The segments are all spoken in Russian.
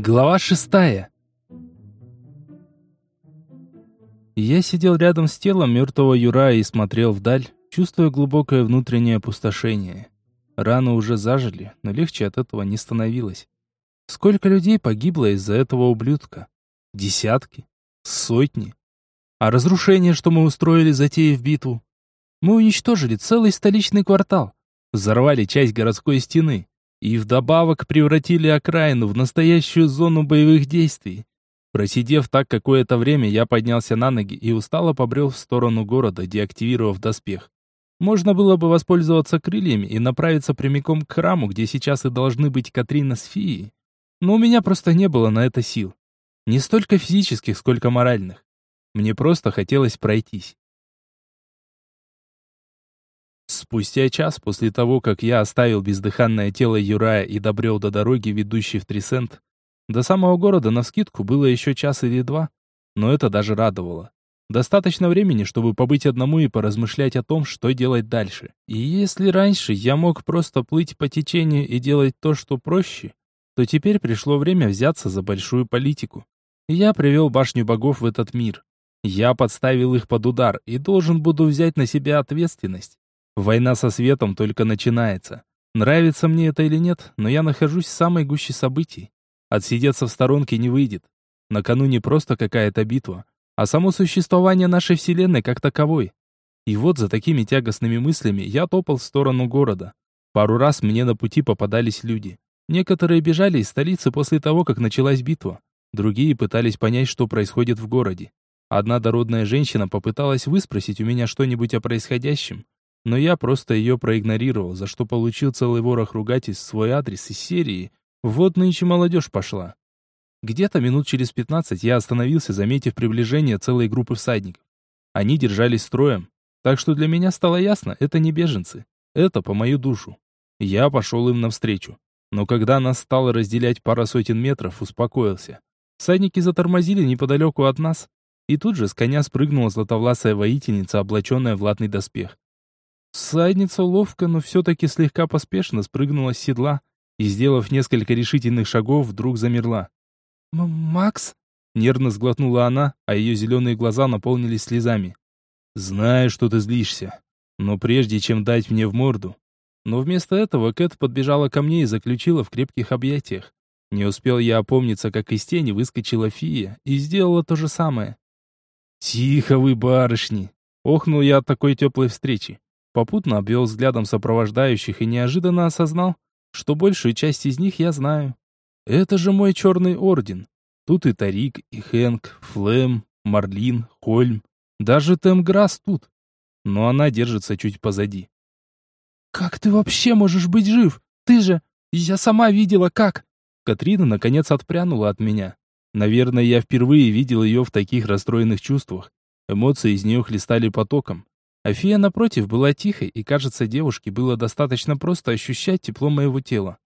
Глава шестая. Я сидел рядом с телом мертвого Юрая и смотрел вдаль, чувствуя глубокое внутреннее опустошение. Раны уже зажили, но легче от этого не становилось. Сколько людей погибло из-за этого ублюдка? Десятки? Сотни? А разрушение, что мы устроили, затеяв битву? Мы уничтожили целый столичный квартал, взорвали часть городской стены и вдобавок превратили окраину в настоящую зону боевых действий. Просидев так какое-то время, я поднялся на ноги и устало побрел в сторону города, деактивировав доспех. Можно было бы воспользоваться крыльями и направиться прямиком к храму, где сейчас и должны быть Катрина с Фией. Но у меня просто не было на это сил. Не столько физических, сколько моральных. Мне просто хотелось пройтись. Спустя час после того, как я оставил бездыханное тело Юрая и добрел до дороги, ведущей в Трисент, до самого города навскидку было еще час или два, но это даже радовало. Достаточно времени, чтобы побыть одному и поразмышлять о том, что делать дальше. И если раньше я мог просто плыть по течению и делать то, что проще, то теперь пришло время взяться за большую политику. Я привел башню богов в этот мир. Я подставил их под удар и должен буду взять на себя ответственность. Война со светом только начинается. Нравится мне это или нет, но я нахожусь в самой гуще событий. Отсидеться в сторонке не выйдет. На кону не просто какая-то битва, а само существование нашей Вселенной как таковой. И вот за такими тягостными мыслями я топал в сторону города. Пару раз мне на пути попадались люди. Некоторые бежали из столицы после того, как началась битва. Другие пытались понять, что происходит в городе. Одна дородная женщина попыталась выспросить у меня что-нибудь о происходящем, но я просто ее проигнорировал, за что получил целый ворох ругательств в свой адрес из серии вот нынче молодежь пошла. Где-то минут через пятнадцать я остановился, заметив приближение целой группы всадников. Они держались строем, так что для меня стало ясно, это не беженцы, это по мою душу. Я пошел им навстречу, но когда нас стало разделять пара сотен метров, успокоился. Всадники затормозили неподалеку от нас, и тут же с коня спрыгнула златовласая воительница, облаченная в латный доспех. Всадница ловко, но все-таки слегка поспешно спрыгнула с седла, и, сделав несколько решительных шагов, вдруг замерла. «Макс?» — нервно сглотнула она, а ее зеленые глаза наполнились слезами. «Знаю, что ты злишься, но прежде чем дать мне в морду...» Но вместо этого Кэт подбежала ко мне и заключила в крепких объятиях. Не успел я опомниться, как из тени выскочила фия и сделала то же самое. «Тихо вы, барышни!» Охнул я от такой теплой встречи. Попутно обвел взглядом сопровождающих и неожиданно осознал, что большую часть из них я знаю. Это же мой черный орден. Тут и Тарик, и Хэнк, Флем, Марлин, Хольм. Даже Темграсс тут. Но она держится чуть позади. «Как ты вообще можешь быть жив? Ты же... Я сама видела, как...» Катрина, наконец, отпрянула от меня. Наверное, я впервые видел ее в таких расстроенных чувствах. Эмоции из нее хлестали потоком. Афия, напротив, была тихой, и, кажется, девушке было достаточно просто ощущать тепло моего тела.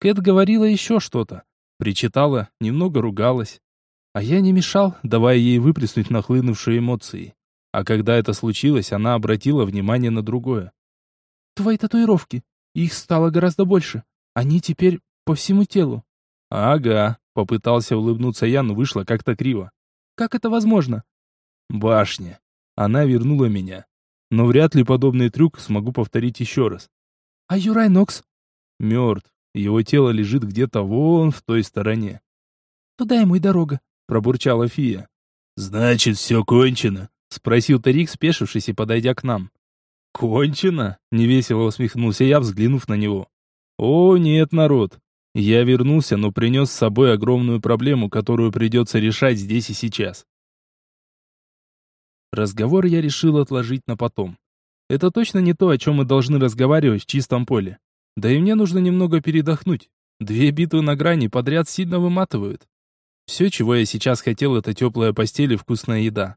Кэт говорила еще что-то. Причитала, немного ругалась. А я не мешал, давая ей выплеснуть нахлынувшие эмоции. А когда это случилось, она обратила внимание на другое. «Твои татуировки. Их стало гораздо больше. Они теперь по всему телу». «Ага», — попытался улыбнуться я, но вышло как-то криво. «Как это возможно?» «Башня. Она вернула меня но вряд ли подобный трюк смогу повторить еще раз. А Юрай Нокс? Мертв. Его тело лежит где-то вон в той стороне. Туда ему и дорога, пробурчала Фия. Значит, все кончено? Спросил Тарик, спешившись и подойдя к нам. «Кончено?» — невесело усмехнулся я, взглянув на него. «О, нет, народ. Я вернулся, но принес с собой огромную проблему, которую придется решать здесь и сейчас. Разговор я решил отложить на потом. Это точно не то, о чем мы должны разговаривать в чистом поле. Да и мне нужно немного передохнуть. Две битвы на грани подряд сильно выматывают. Все, чего я сейчас хотел, это теплая постель и вкусная еда.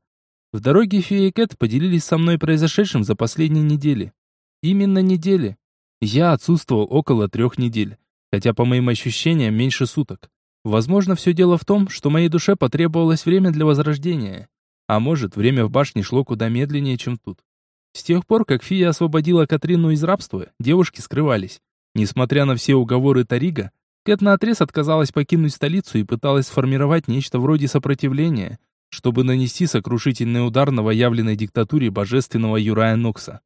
В дороге Фея и Кэт поделились со мной произошедшим за последние недели. Именно недели. Я отсутствовал около трех недель, хотя по моим ощущениям меньше суток. Возможно, все дело в том, что моей душе потребовалось время для возрождения. А может, время в башне шло куда медленнее, чем тут. С тех пор, как Фия освободила Катрину из рабства, девушки скрывались. Несмотря на все уговоры Тарига, Кэт наотрез отказалась покинуть столицу и пыталась сформировать нечто вроде сопротивления, чтобы нанести сокрушительный удар новоявленной диктатуре божественного Юрая Нокса.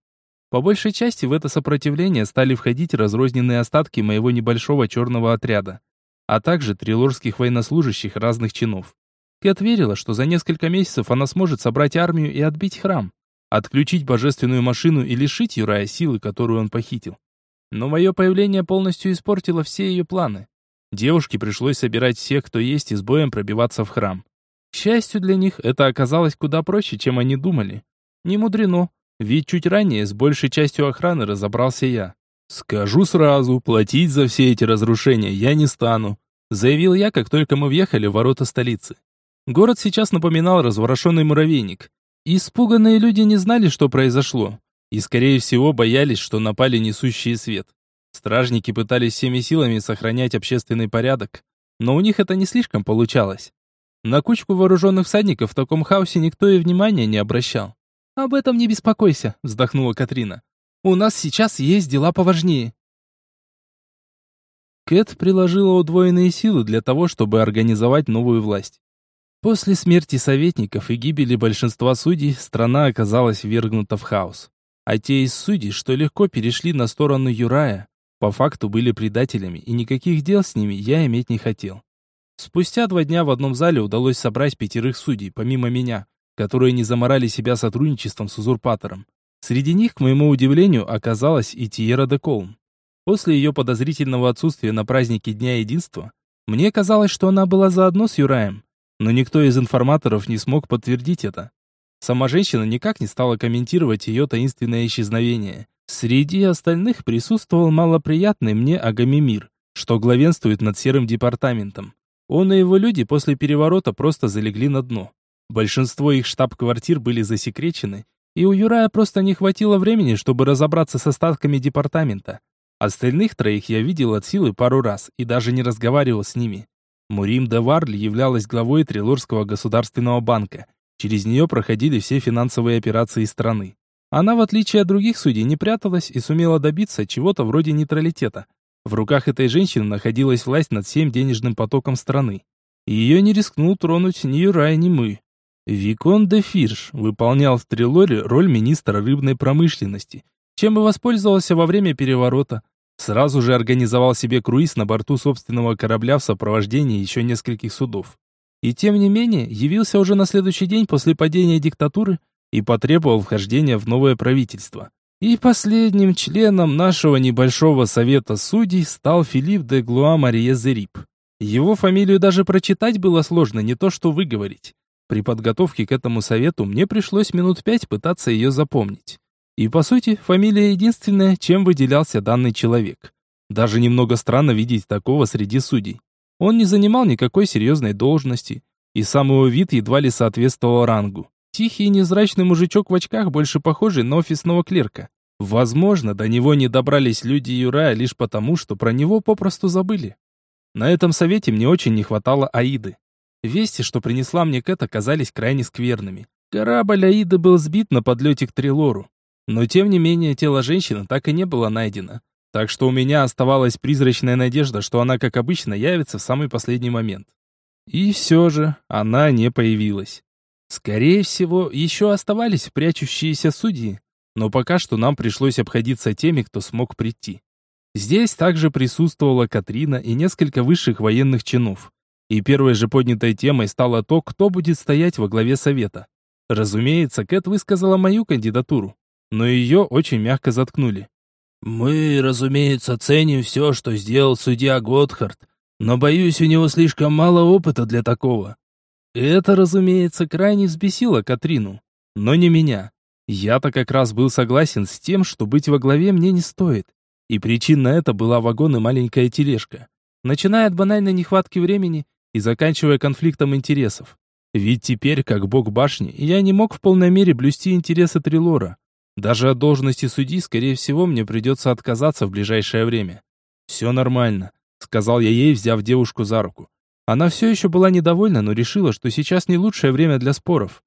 По большей части в это сопротивление стали входить разрозненные остатки моего небольшого черного отряда, а также трилорских военнослужащих разных чинов. Кэт верила, что за несколько месяцев она сможет собрать армию и отбить храм, отключить божественную машину и лишить Юрая силы, которую он похитил. Но мое появление полностью испортило все ее планы. Девушке пришлось собирать всех, кто есть, и с боем пробиваться в храм. К счастью для них, это оказалось куда проще, чем они думали. Не мудрено, ведь чуть ранее с большей частью охраны разобрался я. «Скажу сразу, платить за все эти разрушения я не стану», заявил я, как только мы въехали в ворота столицы. Город сейчас напоминал разворошенный муравейник. Испуганные люди не знали, что произошло, и, скорее всего, боялись, что напали несущие свет. Стражники пытались всеми силами сохранять общественный порядок, но у них это не слишком получалось. На кучку вооруженных всадников в таком хаосе никто и внимания не обращал. «Об этом не беспокойся», — вздохнула Катрина. «У нас сейчас есть дела поважнее». Кэт приложила удвоенные силы для того, чтобы организовать новую власть. После смерти советников и гибели большинства судей страна оказалась ввергнута в хаос. А те из судей, что легко перешли на сторону Юрая, по факту были предателями, и никаких дел с ними я иметь не хотел. Спустя два дня в одном зале удалось собрать пятерых судей, помимо меня, которые не заморали себя сотрудничеством с узурпатором. Среди них, к моему удивлению, оказалась и Тиера де Колм. После ее подозрительного отсутствия на празднике Дня Единства, мне казалось, что она была заодно с Юраем, но никто из информаторов не смог подтвердить это. Сама женщина никак не стала комментировать ее таинственное исчезновение. Среди остальных присутствовал малоприятный мне Агамимир, что главенствует над серым департаментом. Он и его люди после переворота просто залегли на дно. Большинство их штаб-квартир были засекречены, и у Юрая просто не хватило времени, чтобы разобраться с остатками департамента. Остальных троих я видел от силы пару раз и даже не разговаривал с ними. Мурим де Варль являлась главой Трилорского государственного банка – Через нее проходили все финансовые операции страны. Она, в отличие от других судей, не пряталась и сумела добиться чего-то вроде нейтралитета. В руках этой женщины находилась власть над всем денежным потоком страны. Ее не рискнул тронуть ни Юрай, ни мы. Викон де Фирш выполнял в Трилоре роль министра рыбной промышленности, чем и воспользовался во время переворота. Сразу же организовал себе круиз на борту собственного корабля в сопровождении еще нескольких судов. И тем не менее, явился уже на следующий день после падения диктатуры и потребовал вхождения в новое правительство. И последним членом нашего небольшого совета судей стал Филипп де Глуа Мария Зерип. Его фамилию даже прочитать было сложно, не то что выговорить. При подготовке к этому совету мне пришлось минут пять пытаться ее запомнить. И по сути, фамилия единственная, чем выделялся данный человек. Даже немного странно видеть такого среди судей. Он не занимал никакой серьезной должности, и сам его вид едва ли соответствовал рангу. Тихий и незрачный мужичок в очках, больше похожий на офисного клерка. Возможно, до него не добрались люди Юрая лишь потому, что про него попросту забыли. На этом совете мне очень не хватало Аиды. Вести, что принесла мне Кэт, оказались крайне скверными. Корабль Аиды был сбит на подлете к Трилору. Но тем не менее тело женщины так и не было найдено. Так что у меня оставалась призрачная надежда, что она, как обычно, явится в самый последний момент. И все же она не появилась. Скорее всего, еще оставались прячущиеся судьи, но пока что нам пришлось обходиться теми, кто смог прийти. Здесь также присутствовала Катрина и несколько высших военных чинов. И первой же поднятой темой стало то, кто будет стоять во главе совета. Разумеется, Кэт высказала мою кандидатуру, но ее очень мягко заткнули. «Мы, разумеется, ценим все, что сделал судья Готхард, но, боюсь, у него слишком мало опыта для такого». Это, разумеется, крайне взбесило Катрину, но не меня. Я-то как раз был согласен с тем, что быть во главе мне не стоит. И причин на это была вагон и маленькая тележка. Начиная от банальной нехватки времени и заканчивая конфликтом интересов. Ведь теперь, как бог башни, я не мог в полной мере блюсти интересы Трилора. Даже от должности судьи, скорее всего, мне придется отказаться в ближайшее время. «Все нормально», — сказал я ей, взяв девушку за руку. Она все еще была недовольна, но решила, что сейчас не лучшее время для споров.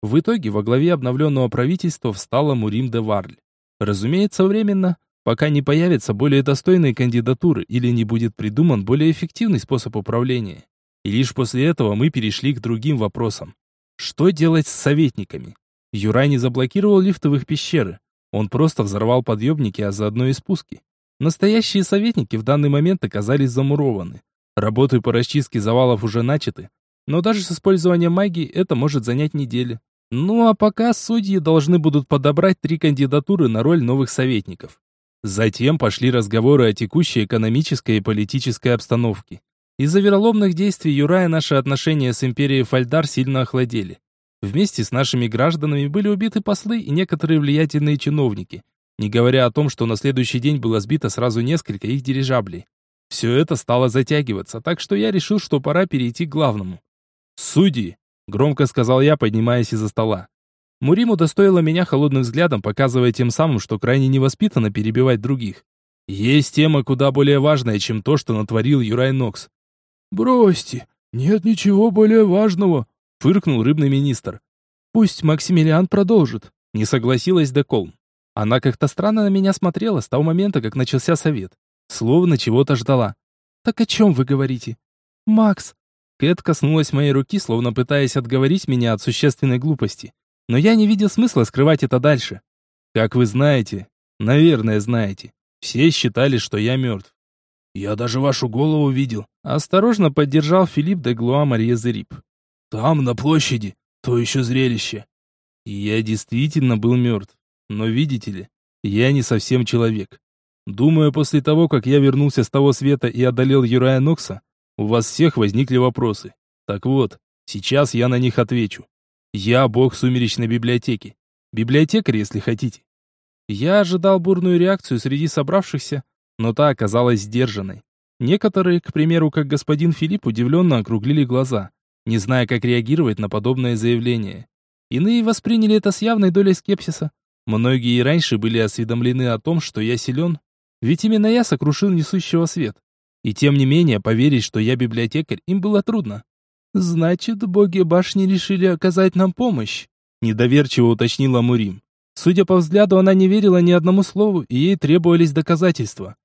В итоге во главе обновленного правительства встала Мурим де Варль. Разумеется, временно, пока не появятся более достойные кандидатуры или не будет придуман более эффективный способ управления. И лишь после этого мы перешли к другим вопросам. Что делать с советниками? Юрай не заблокировал лифтовых пещеры. Он просто взорвал подъемники, а заодно и спуски. Настоящие советники в данный момент оказались замурованы. Работы по расчистке завалов уже начаты, но даже с использованием магии это может занять недели. Ну а пока судьи должны будут подобрать три кандидатуры на роль новых советников. Затем пошли разговоры о текущей экономической и политической обстановке. Из-за вероломных действий Юрая наши отношения с империей Фальдар сильно охладели. Вместе с нашими гражданами были убиты послы и некоторые влиятельные чиновники, не говоря о том, что на следующий день было сбито сразу несколько их дирижаблей. Все это стало затягиваться, так что я решил, что пора перейти к главному. «Судьи!» — громко сказал я, поднимаясь из-за стола. Муриму достоило меня холодным взглядом, показывая тем самым, что крайне невоспитанно перебивать других. Есть тема куда более важная, чем то, что натворил Юрай Нокс. «Бросьте, нет ничего более важного», — фыркнул рыбный министр. «Пусть Максимилиан продолжит», — не согласилась Деколм. Она как-то странно на меня смотрела с того момента, как начался совет. Словно чего-то ждала. «Так о чем вы говорите?» «Макс!» Кэт коснулась моей руки, словно пытаясь отговорить меня от существенной глупости. Но я не видел смысла скрывать это дальше. Как вы знаете, наверное знаете, все считали, что я мертв. Я даже вашу голову видел. Осторожно поддержал Филипп де Глуа Мария Зерип. Там, на площади, то еще зрелище. Я действительно был мертв. Но видите ли, я не совсем человек. Думаю, после того, как я вернулся с того света и одолел Юрая Нокса, у вас всех возникли вопросы. Так вот, сейчас я на них отвечу. Я бог сумеречной библиотеки. Библиотекарь, если хотите. Я ожидал бурную реакцию среди собравшихся, но та оказалась сдержанной. Некоторые, к примеру, как господин Филипп, удивленно округлили глаза, не зная, как реагировать на подобное заявление. Иные восприняли это с явной долей скепсиса. Многие и раньше были осведомлены о том, что я силен, ведь именно я сокрушил несущего свет. И тем не менее, поверить, что я библиотекарь, им было трудно. «Значит, боги башни решили оказать нам помощь?» Недоверчиво уточнила Мурим. Судя по взгляду, она не верила ни одному слову, и ей требовались доказательства.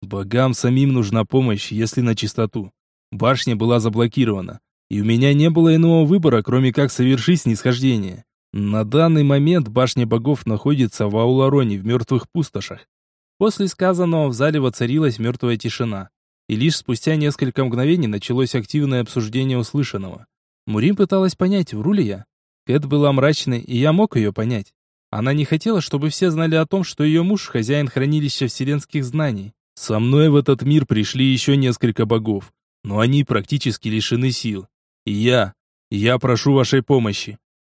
Богам самим нужна помощь, если на чистоту. Башня была заблокирована, и у меня не было иного выбора, кроме как совершить снисхождение. На данный момент башня богов находится в Аулароне, в мертвых пустошах. После сказанного в зале воцарилась мертвая тишина, и лишь спустя несколько мгновений началось активное обсуждение услышанного. Мурим пыталась понять, вру ли я. Кэт была мрачной, и я мог ее понять. Она не хотела, чтобы все знали о том, что ее муж – хозяин хранилища вселенских знаний. Со мной в этот мир пришли еще несколько богов, но они практически лишены сил. Я, я прошу вашей помощи.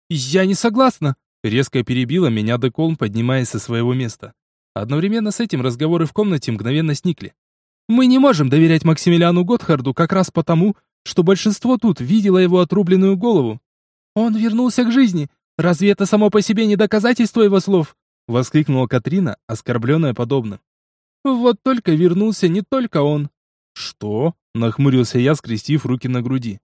Я не согласна, резко перебила меня Деколм, поднимаясь со своего места. Одновременно с этим разговоры в комнате мгновенно сникли. Мы не можем доверять Максимилиану Готхарду как раз потому, что большинство тут видело его отрубленную голову. Он вернулся к жизни. Разве это само по себе не доказательство его слов? воскликнула Катрина, оскорбленная подобным. Вот только вернулся не только он. Что? нахмурился я, скрестив руки на груди.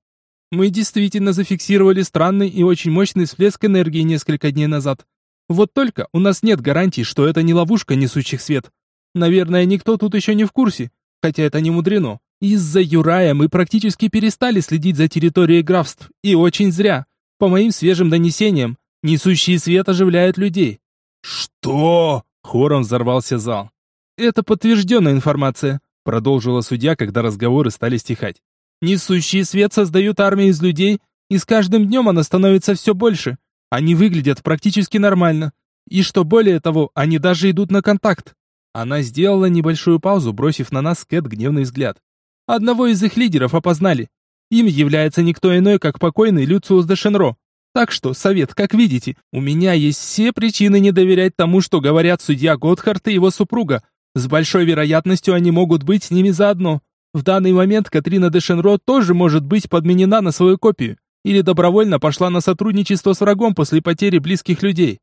Мы действительно зафиксировали странный и очень мощный всплеск энергии несколько дней назад. Вот только у нас нет гарантий, что это не ловушка несущих свет. Наверное, никто тут еще не в курсе, хотя это не мудрено. Из-за Юрая мы практически перестали следить за территорией графств, и очень зря. По моим свежим донесениям, несущие свет оживляют людей. Что? Хором взорвался зал. Это подтвержденная информация, продолжила судья, когда разговоры стали стихать. Несущие свет создают армию из людей, и с каждым днем она становится все больше. Они выглядят практически нормально. И что более того, они даже идут на контакт. Она сделала небольшую паузу, бросив на нас Кэт гневный взгляд. Одного из их лидеров опознали. Им является никто иной, как покойный Люциус де Шенро. Так что, совет, как видите, у меня есть все причины не доверять тому, что говорят судья Готхарт и его супруга, с большой вероятностью они могут быть с ними заодно. В данный момент Катрина де Шенро тоже может быть подменена на свою копию или добровольно пошла на сотрудничество с врагом после потери близких людей.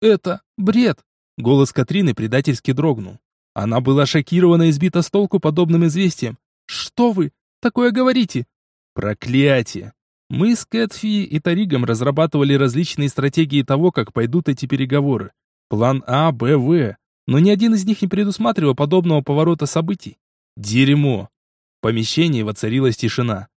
Это бред. Голос Катрины предательски дрогнул. Она была шокирована и сбита с толку подобным известием. Что вы такое говорите? Проклятие. Мы с Кэтфи и Таригом разрабатывали различные стратегии того, как пойдут эти переговоры. План А, Б, В. но ни один из них не предусматривал подобного поворота событий. Дерьмо. В помещении воцарилась тишина.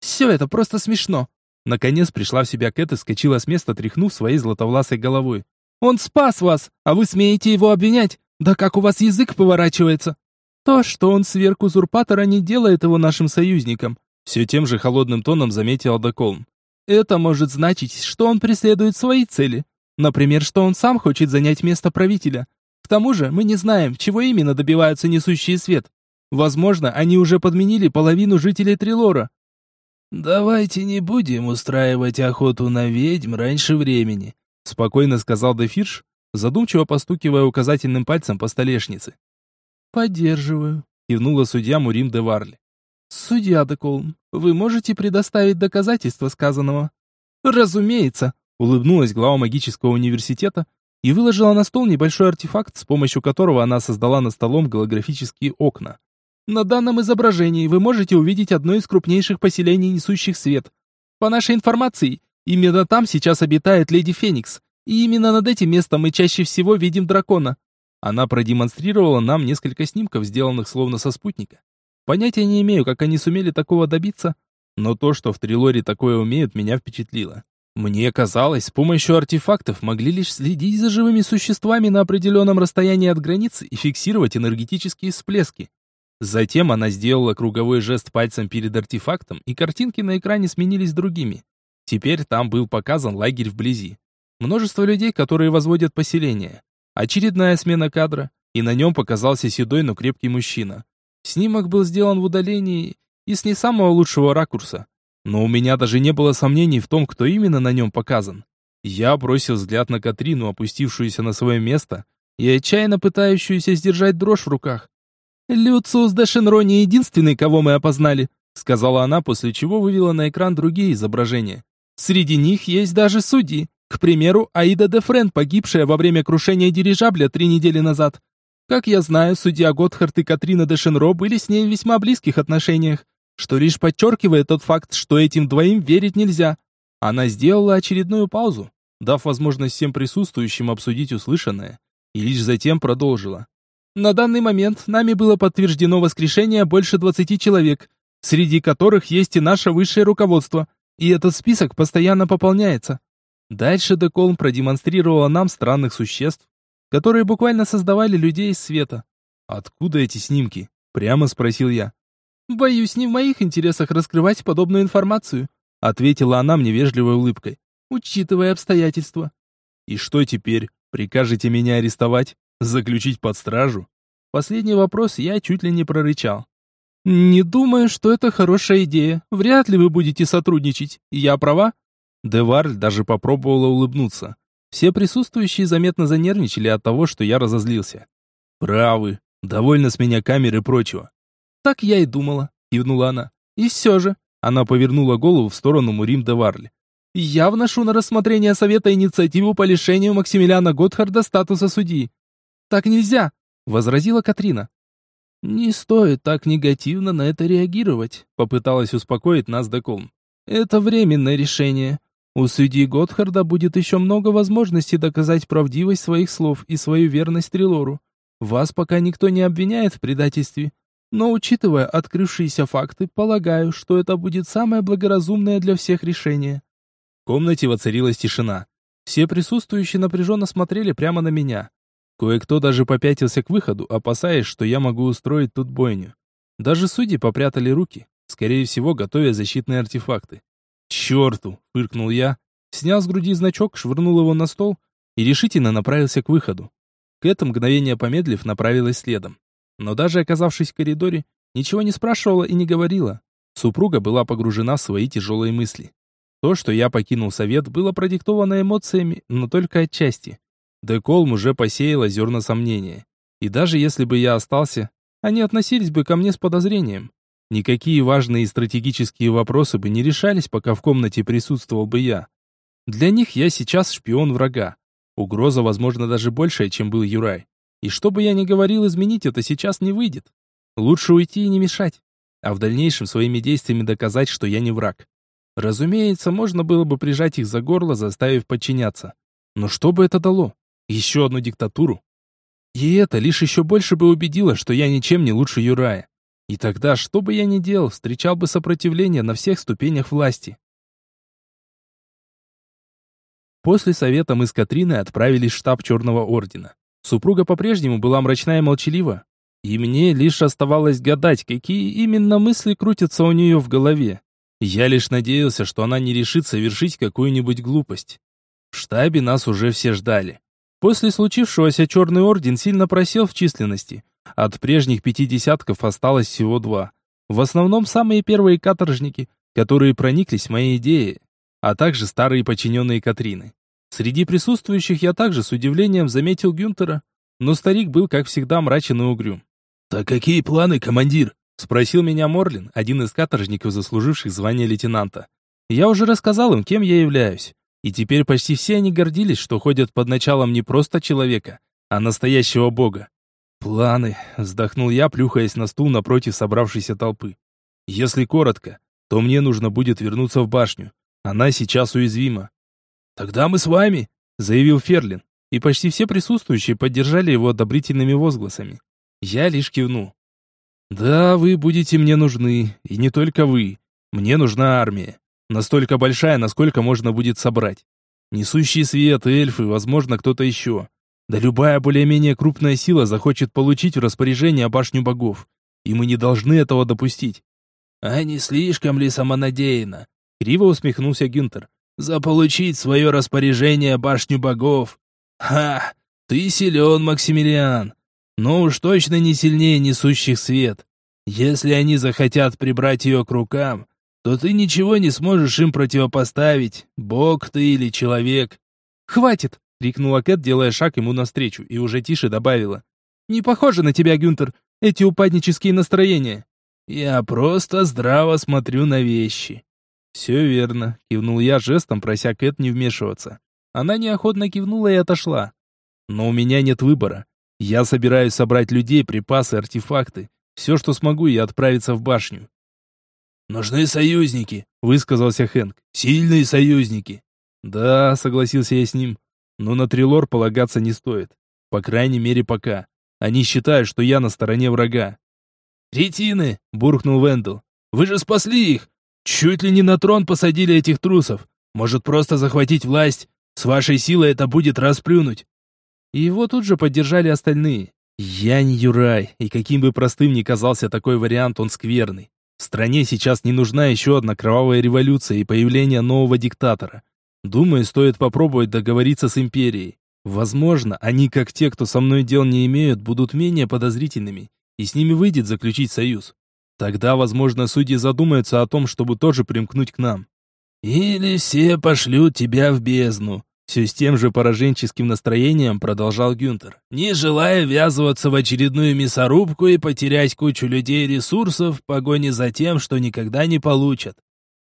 Все это просто смешно. Наконец пришла в себя Кэт и скочила с места, тряхнув своей златовласой головой. «Он спас вас, а вы смеете его обвинять? Да как у вас язык поворачивается?» «То, что он сверх узурпатора, не делает его нашим союзником», все тем же холодным тоном заметил Даколм. «Это может значить, что он преследует свои цели. Например, что он сам хочет занять место правителя. К тому же мы не знаем, чего именно добиваются несущие свет. Возможно, они уже подменили половину жителей Трилора. «Давайте не будем устраивать охоту на ведьм раньше времени», спокойно сказал Дефирш, задумчиво постукивая указательным пальцем по столешнице. «Поддерживаю», кивнула судья Мурим де Варли. «Судья Деколм, вы можете предоставить доказательства сказанного?» «Разумеется», улыбнулась глава магического университета и выложила на стол небольшой артефакт, с помощью которого она создала над столом голографические окна. На данном изображении вы можете увидеть одно из крупнейших поселений, несущих свет. По нашей информации, именно там сейчас обитает леди Феникс, и именно над этим местом мы чаще всего видим дракона. Она продемонстрировала нам несколько снимков, сделанных словно со спутника. Понятия не имею, как они сумели такого добиться, но то, что в Трилоре такое умеют, меня впечатлило. Мне казалось, с помощью артефактов могли лишь следить за живыми существами на определенном расстоянии от границы и фиксировать энергетические всплески. Затем она сделала круговой жест пальцем перед артефактом, и картинки на экране сменились другими. Теперь там был показан лагерь вблизи. Множество людей, которые возводят поселение. Очередная смена кадра, и на нем показался седой, но крепкий мужчина. Снимок был сделан в удалении и с не самого лучшего ракурса. Но у меня даже не было сомнений в том, кто именно на нем показан. Я бросил взгляд на Катрину, опустившуюся на свое место, и отчаянно пытающуюся сдержать дрожь в руках. «Люциус де Шенро не единственный, кого мы опознали», сказала она, после чего вывела на экран другие изображения. «Среди них есть даже судьи. К примеру, Аида де Френ, погибшая во время крушения дирижабля три недели назад. Как я знаю, судья Готхард и Катрина де Шенро были с ней в весьма близких отношениях, что лишь подчеркивает тот факт, что этим двоим верить нельзя. Она сделала очередную паузу, дав возможность всем присутствующим обсудить услышанное, и лишь затем продолжила. На данный момент нами было подтверждено воскрешение больше 20 человек, среди которых есть и наше высшее руководство, и этот список постоянно пополняется. Дальше Деколм продемонстрировала нам странных существ, которые буквально создавали людей из света. «Откуда эти снимки?» — прямо спросил я. «Боюсь, не в моих интересах раскрывать подобную информацию», — ответила она мне вежливой улыбкой, учитывая обстоятельства. «И что теперь? Прикажете меня арестовать?» Заключить под стражу? Последний вопрос я чуть ли не прорычал. «Не думаю, что это хорошая идея. Вряд ли вы будете сотрудничать. Я права?» Деварль даже попробовала улыбнуться. Все присутствующие заметно занервничали от того, что я разозлился. «Правы. Довольно с меня камер и прочего». «Так я и думала», — кивнула она. «И все же...» — она повернула голову в сторону Мурим Деварли. «Я вношу на рассмотрение Совета инициативу по лишению Максимилиана Готхарда статуса судьи. Так нельзя!» — возразила Катрина. «Не стоит так негативно на это реагировать», — попыталась успокоить нас Деколм. «Это временное решение. У судьи Готхарда будет еще много возможностей доказать правдивость своих слов и свою верность Трилору. Вас пока никто не обвиняет в предательстве, но, учитывая открывшиеся факты, полагаю, что это будет самое благоразумное для всех решение». В комнате воцарилась тишина. Все присутствующие напряженно смотрели прямо на меня. Кое-кто даже попятился к выходу, опасаясь, что я могу устроить тут бойню. Даже судьи попрятали руки, скорее всего, готовя защитные артефакты. «Черту!» — фыркнул я, снял с груди значок, швырнул его на стол и решительно направился к выходу. К этому мгновение помедлив, направилась следом. Но даже оказавшись в коридоре, ничего не спрашивала и не говорила. Супруга была погружена в свои тяжелые мысли. То, что я покинул совет, было продиктовано эмоциями, но только отчасти. Деколм уже посеяла зерна сомнения. И даже если бы я остался, они относились бы ко мне с подозрением. Никакие важные стратегические вопросы бы не решались, пока в комнате присутствовал бы я. Для них я сейчас шпион врага. Угроза, возможно, даже большая, чем был Юрай. И что бы я ни говорил, изменить это сейчас не выйдет. Лучше уйти и не мешать. А в дальнейшем своими действиями доказать, что я не враг. Разумеется, можно было бы прижать их за горло, заставив подчиняться. Но что бы это дало? Еще одну диктатуру? И это лишь еще больше бы убедило, что я ничем не лучше Юрая. И тогда, что бы я ни делал, встречал бы сопротивление на всех ступенях власти. После совета мы с Катриной отправились в штаб Черного Ордена. Супруга по-прежнему была мрачна и молчалива. И мне лишь оставалось гадать, какие именно мысли крутятся у нее в голове. Я лишь надеялся, что она не решит совершить какую-нибудь глупость. В штабе нас уже все ждали. После случившегося Черный Орден сильно просел в численности. От прежних пяти десятков осталось всего два. В основном самые первые каторжники, которые прониклись моей идеей, а также старые подчиненные Катрины. Среди присутствующих я также с удивлением заметил Гюнтера, но старик был, как всегда, мрачен и угрюм. «Так какие планы, командир?» — спросил меня Морлин, один из каторжников, заслуживших звание лейтенанта. Я уже рассказал им, кем я являюсь. И теперь почти все они гордились, что ходят под началом не просто человека, а настоящего бога. «Планы», — вздохнул я, плюхаясь на стул напротив собравшейся толпы. «Если коротко, то мне нужно будет вернуться в башню. Она сейчас уязвима. «Тогда мы с вами», — заявил Ферлин, и почти все присутствующие поддержали его одобрительными возгласами. Я лишь кивнул. «Да, вы будете мне нужны, и не только вы. Мне нужна армия. Настолько большая, насколько можно будет собрать. Несущий свет, эльфы, возможно, кто-то еще. Да любая более-менее крупная сила захочет получить в распоряжение башню богов. И мы не должны этого допустить». «А не слишком ли самонадеянно?» Криво усмехнулся Гюнтер заполучить в свое распоряжение башню богов. Ха! Ты силен, Максимилиан, но уж точно не сильнее несущих свет. Если они захотят прибрать ее к рукам, то ты ничего не сможешь им противопоставить, бог ты или человек. «Хватит!» — крикнула Кэт, делая шаг ему навстречу, и уже тише добавила. «Не похоже на тебя, Гюнтер, эти упаднические настроения». «Я просто здраво смотрю на вещи. «Все верно», — кивнул я жестом, прося Кэт не вмешиваться. Она неохотно кивнула и отошла. «Но у меня нет выбора. Я собираюсь собрать людей, припасы, артефакты. Все, что смогу, и отправиться в башню». «Нужны союзники», — высказался Хэнк. «Сильные союзники». «Да», — согласился я с ним. «Но на Трилор полагаться не стоит. По крайней мере, пока. Они считают, что я на стороне врага». «Ретины!» — буркнул Вендел. «Вы же спасли их! Чуть ли не на трон посадили этих трусов. Может, просто захватить власть? С вашей силой это будет расплюнуть. И его тут же поддержали остальные. Я не Юрай, и каким бы простым ни казался такой вариант, он скверный. Стране сейчас не нужна еще одна кровавая революция и появление нового диктатора. Думаю, стоит попробовать договориться с империей. Возможно, они, как те, кто со мной дел не имеют, будут менее подозрительными, и с ними выйдет заключить союз. Тогда, возможно, судьи задумаются о том, чтобы тоже примкнуть к нам. Или все пошлют тебя в бездну. Все с тем же пораженческим настроением продолжал Гюнтер, не желая ввязываться в очередную мясорубку и потерять кучу людей и ресурсов в погоне за тем, что никогда не получат.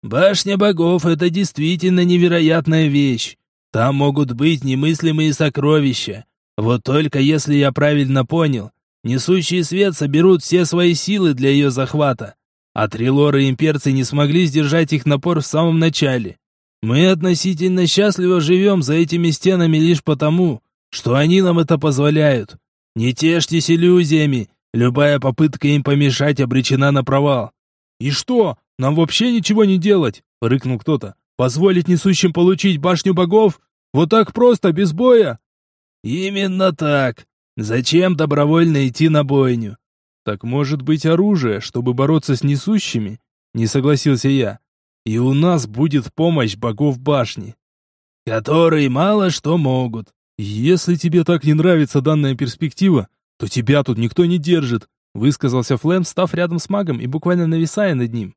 Башня богов — это действительно невероятная вещь. Там могут быть немыслимые сокровища. Вот только если я правильно понял, Несущие свет соберут все свои силы для ее захвата. А трилоры имперцы не смогли сдержать их напор в самом начале. Мы относительно счастливо живем за этими стенами лишь потому, что они нам это позволяют. Не тешьтесь иллюзиями, любая попытка им помешать обречена на провал. «И что, нам вообще ничего не делать?» — рыкнул кто-то. «Позволить несущим получить башню богов? Вот так просто, без боя?» «Именно так. Зачем добровольно идти на бойню? Так может быть оружие, чтобы бороться с несущими? Не согласился я. И у нас будет помощь богов башни. Которые мало что могут. Если тебе так не нравится данная перспектива, то тебя тут никто не держит, высказался Флэм, став рядом с магом и буквально нависая над ним.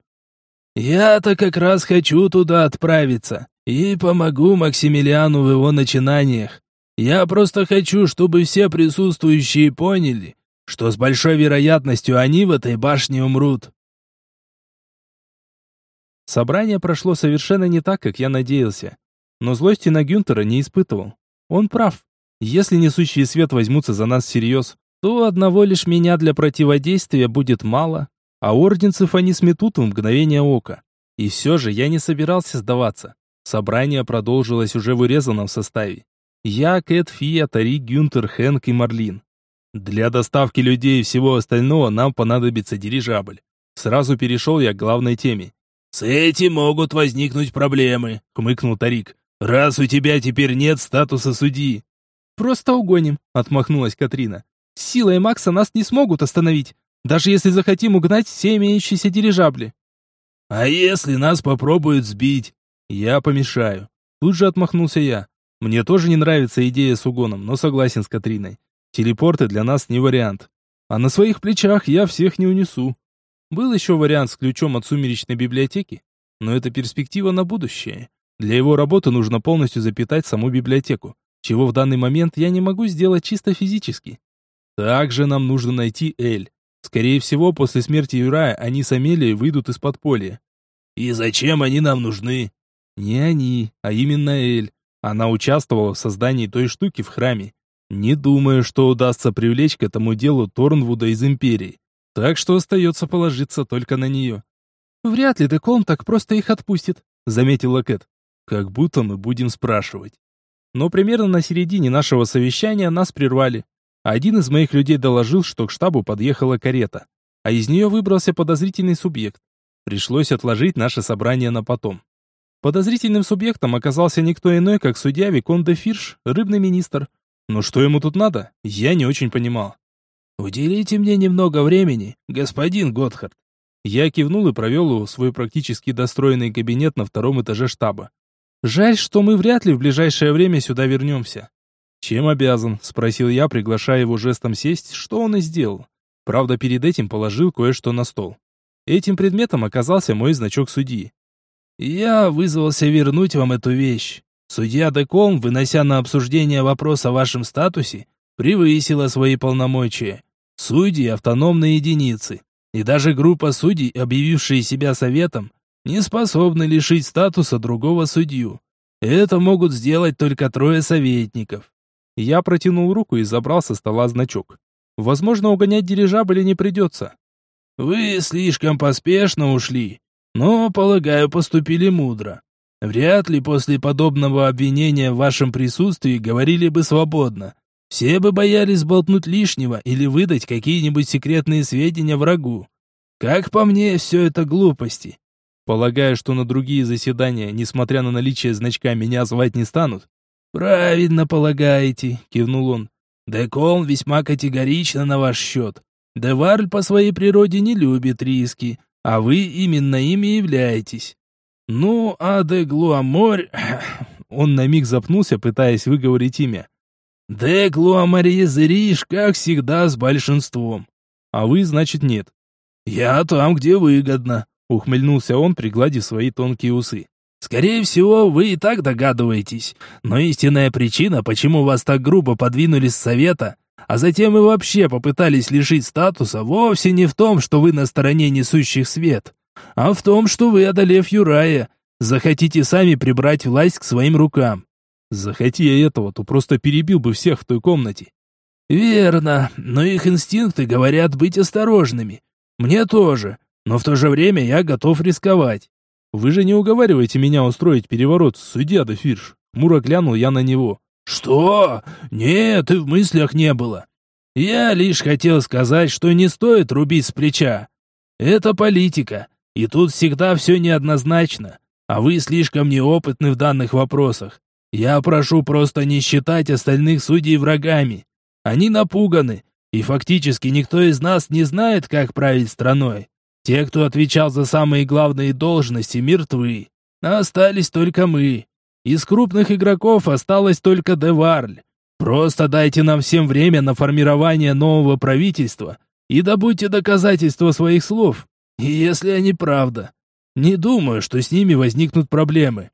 Я-то как раз хочу туда отправиться и помогу Максимилиану в его начинаниях. Я просто хочу, чтобы все присутствующие поняли, что с большой вероятностью они в этой башне умрут. Собрание прошло совершенно не так, как я надеялся. Но злости на Гюнтера не испытывал. Он прав. Если несущие свет возьмутся за нас всерьез, то одного лишь меня для противодействия будет мало, а орденцев они сметут в мгновение ока. И все же я не собирался сдаваться. Собрание продолжилось уже в урезанном составе. Я, Кэт, Фия, Тари, Гюнтер, Хэнк и Марлин. Для доставки людей и всего остального нам понадобится дирижабль. Сразу перешел я к главной теме. «С этим могут возникнуть проблемы», — хмыкнул Тарик. «Раз у тебя теперь нет статуса судьи». «Просто угоним», — отмахнулась Катрина. «Силой Макса нас не смогут остановить, даже если захотим угнать все имеющиеся дирижабли». «А если нас попробуют сбить?» «Я помешаю». Тут же отмахнулся я. Мне тоже не нравится идея с угоном, но согласен с Катриной. Телепорты для нас не вариант. А на своих плечах я всех не унесу. Был еще вариант с ключом от сумеречной библиотеки, но это перспектива на будущее. Для его работы нужно полностью запитать саму библиотеку, чего в данный момент я не могу сделать чисто физически. Также нам нужно найти Эль. Скорее всего, после смерти Юрая они с Амелией выйдут из подполья. И зачем они нам нужны? Не они, а именно Эль. Она участвовала в создании той штуки в храме. Не думаю, что удастся привлечь к этому делу Торнвуда из Империи. Так что остается положиться только на нее. «Вряд ли Деколм так просто их отпустит», — заметила Кэт. «Как будто мы будем спрашивать». Но примерно на середине нашего совещания нас прервали. Один из моих людей доложил, что к штабу подъехала карета, а из нее выбрался подозрительный субъект. Пришлось отложить наше собрание на потом. Подозрительным субъектом оказался никто иной, как судья Викон де Фирш, рыбный министр. Но что ему тут надо, я не очень понимал. «Уделите мне немного времени, господин Готхард». Я кивнул и провел его в свой практически достроенный кабинет на втором этаже штаба. «Жаль, что мы вряд ли в ближайшее время сюда вернемся». «Чем обязан?» – спросил я, приглашая его жестом сесть, что он и сделал. Правда, перед этим положил кое-что на стол. Этим предметом оказался мой значок судьи. «Я вызвался вернуть вам эту вещь. Судья Деколм, вынося на обсуждение вопрос о вашем статусе, превысила свои полномочия. Судьи – автономные единицы. И даже группа судей, объявившие себя советом, не способны лишить статуса другого судью. Это могут сделать только трое советников. Я протянул руку и забрал со стола значок. Возможно, угонять дирижабль не придется. Вы слишком поспешно ушли, но, полагаю, поступили мудро. Вряд ли после подобного обвинения в вашем присутствии говорили бы свободно. Все бы боялись болтнуть лишнего или выдать какие-нибудь секретные сведения врагу. Как по мне, все это глупости. Полагаю, что на другие заседания, несмотря на наличие значка, меня звать не станут? Правильно полагаете, кивнул он. Деколм весьма категорично на ваш счет. Деварль по своей природе не любит риски, а вы именно ими являетесь. Ну, а де Глуаморь... Он на миг запнулся, пытаясь выговорить имя. Деклу Амарьезериш, как всегда, с большинством. А вы, значит, нет. Я там, где выгодно, ухмыльнулся он, пригладив свои тонкие усы. Скорее всего, вы и так догадываетесь, но истинная причина, почему вас так грубо подвинули с совета, а затем и вообще попытались лишить статуса, вовсе не в том, что вы на стороне несущих свет, а в том, что вы, одолев Юрая, захотите сами прибрать власть к своим рукам. Захоти я этого, то просто перебил бы всех в той комнате. Верно, но их инстинкты говорят быть осторожными. Мне тоже, но в то же время я готов рисковать. Вы же не уговариваете меня устроить переворот, судья де Фирш. Мура глянул я на него. Что? Нет, и в мыслях не было. Я лишь хотел сказать, что не стоит рубить с плеча. Это политика, и тут всегда все неоднозначно, а вы слишком неопытны в данных вопросах. Я прошу просто не считать остальных судей врагами. Они напуганы, и фактически никто из нас не знает, как править страной. Те, кто отвечал за самые главные должности, мертвы. Остались только мы. Из крупных игроков осталось только Деварль. Просто дайте нам всем время на формирование нового правительства и добудьте доказательства своих слов. Если они правда, не думаю, что с ними возникнут проблемы.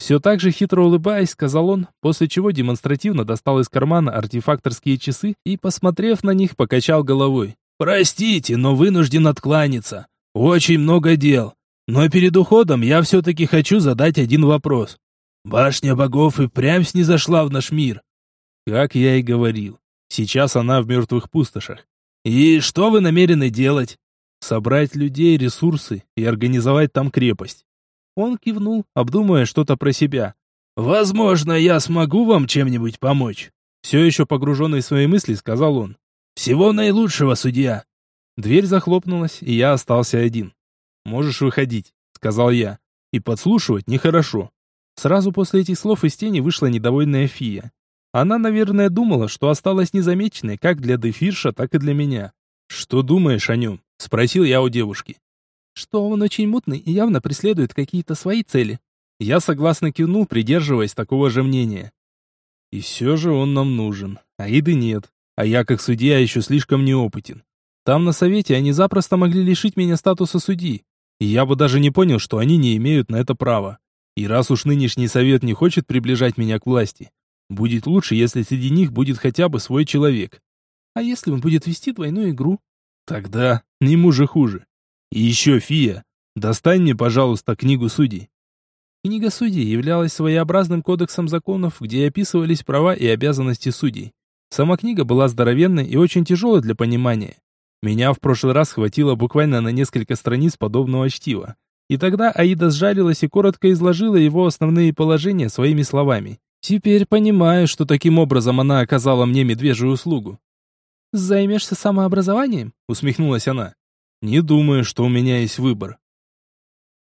Все так же хитро улыбаясь, сказал он, после чего демонстративно достал из кармана артефакторские часы и, посмотрев на них, покачал головой. «Простите, но вынужден откланяться. Очень много дел. Но перед уходом я все-таки хочу задать один вопрос. Башня богов и прям снизошла в наш мир». «Как я и говорил. Сейчас она в мертвых пустошах». «И что вы намерены делать?» «Собрать людей, ресурсы и организовать там крепость. Он кивнул, обдумывая что-то про себя. «Возможно, я смогу вам чем-нибудь помочь?» Все еще погруженный в свои мысли, сказал он. Всего наилучшего, судья!» Дверь захлопнулась, и я остался один. «Можешь выходить», — сказал я. «И подслушивать нехорошо». Сразу после этих слов из тени вышла недовольная фия. Она, наверное, думала, что осталась незамеченной как для Дефирша, так и для меня. «Что думаешь о нем?» — спросил я у девушки. «Что он очень мутный и явно преследует какие-то свои цели». Я согласно кивнул, придерживаясь такого же мнения. «И все же он нам нужен. Аиды нет. А я, как судья, еще слишком неопытен. Там на совете они запросто могли лишить меня статуса судьи. И я бы даже не понял, что они не имеют на это права. И раз уж нынешний совет не хочет приближать меня к власти, будет лучше, если среди них будет хотя бы свой человек. А если он будет вести двойную игру? Тогда ему же хуже. И еще, Фия, достань мне, пожалуйста, книгу судей. Книга судей являлась своеобразным кодексом законов, где описывались права и обязанности судей. Сама книга была здоровенной и очень тяжелой для понимания. Меня в прошлый раз хватило буквально на несколько страниц подобного чтива. И тогда Аида сжалилась и коротко изложила его основные положения своими словами. Теперь понимаю, что таким образом она оказала мне медвежью услугу. «Займешься самообразованием?» — усмехнулась она. «Не думаю, что у меня есть выбор.